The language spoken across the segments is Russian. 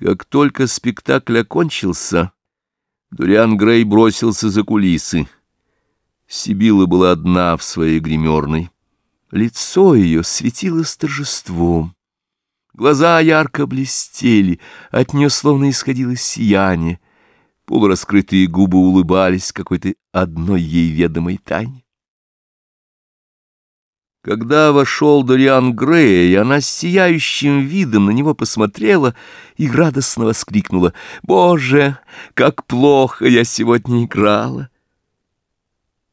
Как только спектакль окончился, Дуриан Грей бросился за кулисы. Сибила была одна в своей гримерной. Лицо ее светилось торжеством. Глаза ярко блестели, от нее словно исходило сияние. Полураскрытые губы улыбались какой-то одной ей ведомой тайне. Когда вошел Дориан Грей, она с сияющим видом на него посмотрела и радостно воскликнула. «Боже, как плохо я сегодня играла!»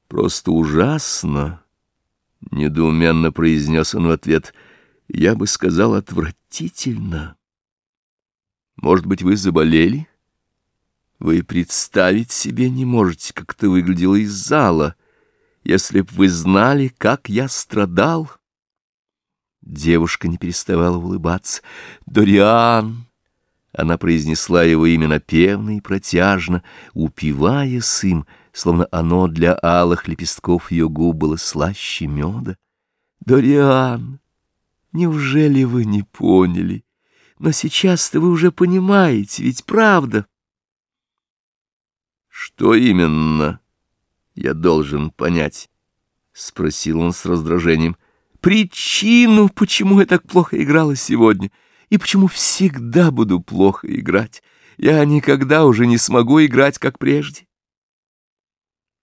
«Просто ужасно!» — недоуменно произнес он в ответ. «Я бы сказал, отвратительно. Может быть, вы заболели? Вы представить себе не можете, как это выглядело из зала» если б вы знали, как я страдал. Девушка не переставала улыбаться. «Дориан!» Она произнесла его имя напевно и протяжно, упиваясь им, словно оно для алых лепестков ее губ было слаще меда. «Дориан, неужели вы не поняли? Но сейчас-то вы уже понимаете, ведь правда?» «Что именно?» Я должен понять? — спросил он с раздражением. — Причину, почему я так плохо играла сегодня, и почему всегда буду плохо играть. Я никогда уже не смогу играть, как прежде.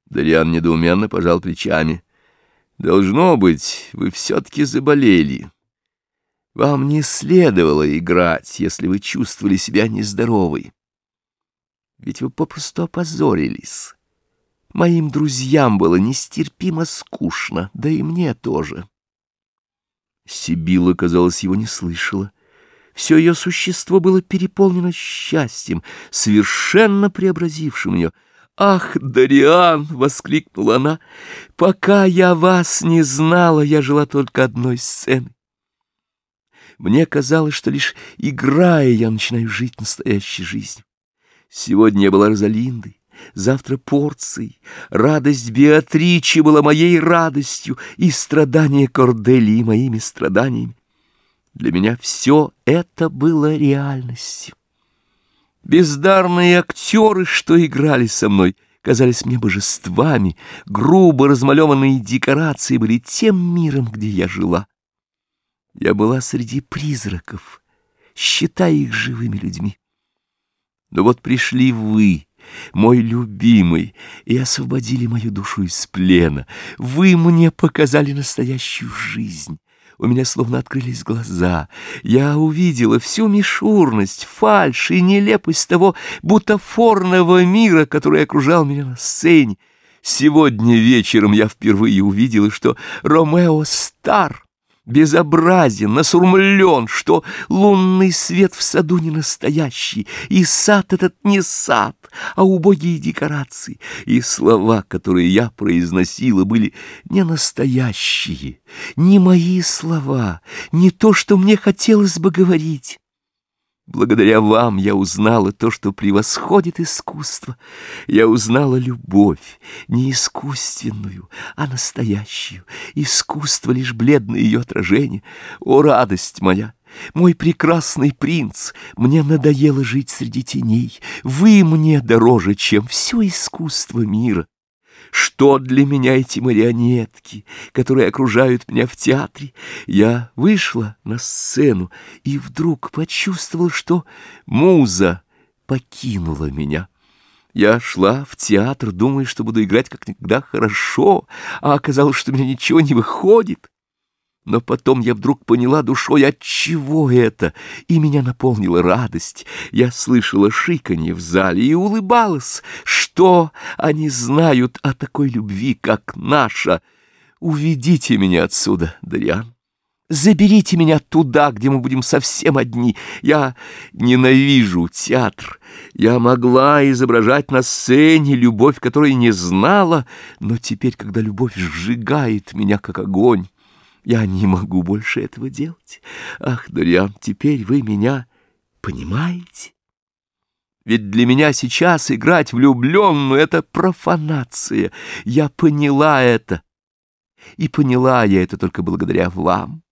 Дарьян недоуменно пожал плечами. — Должно быть, вы все-таки заболели. Вам не следовало играть, если вы чувствовали себя нездоровой. Ведь вы попросту опозорились. Моим друзьям было нестерпимо скучно, да и мне тоже. Сибила, казалось, его не слышала. Все ее существо было переполнено счастьем, совершенно преобразившим ее. «Ах, Дариан!» — воскликнула она. «Пока я вас не знала, я жила только одной сцены. Мне казалось, что лишь играя, я начинаю жить настоящей жизнью. Сегодня я была Розалиндой, завтра порцией. Радость Беатричи была моей радостью, и страдания Корделии моими страданиями. Для меня все это было реальностью. Бездарные актеры, что играли со мной, казались мне божествами, грубо размалеванные декорации были тем миром, где я жила. Я была среди призраков, считая их живыми людьми. Но вот пришли вы, мой любимый, и освободили мою душу из плена. Вы мне показали настоящую жизнь. У меня словно открылись глаза. Я увидела всю мишурность, фальшь и нелепость того бутафорного мира, который окружал меня на сцене. Сегодня вечером я впервые увидела, что Ромео стар, безобразен, насурмлен, что лунный свет в саду не настоящий, и сад этот не сад, а убогие декорации, и слова, которые я произносила, были не настоящие, не мои слова, не то, что мне хотелось бы говорить. Благодаря вам я узнала то, что превосходит искусство. Я узнала любовь, не искусственную, а настоящую. Искусство — лишь бледное ее отражение. О, радость моя! Мой прекрасный принц, мне надоело жить среди теней. Вы мне дороже, чем все искусство мира. Что для меня эти марионетки, которые окружают меня в театре? Я вышла на сцену и вдруг почувствовала, что муза покинула меня. Я шла в театр, думая, что буду играть как никогда хорошо, а оказалось, что у меня ничего не выходит. Но потом я вдруг поняла душой, от чего это, и меня наполнила радость. Я слышала шиканье в зале и улыбалась. Что они знают о такой любви, как наша? Уведите меня отсюда, Дариан. Заберите меня туда, где мы будем совсем одни. Я ненавижу театр. Я могла изображать на сцене любовь, которой не знала, но теперь, когда любовь сжигает меня, как огонь, я не могу больше этого делать. Ах, Дориан, теперь вы меня понимаете? Ведь для меня сейчас играть влюбленную — это профанация. Я поняла это. И поняла я это только благодаря вам.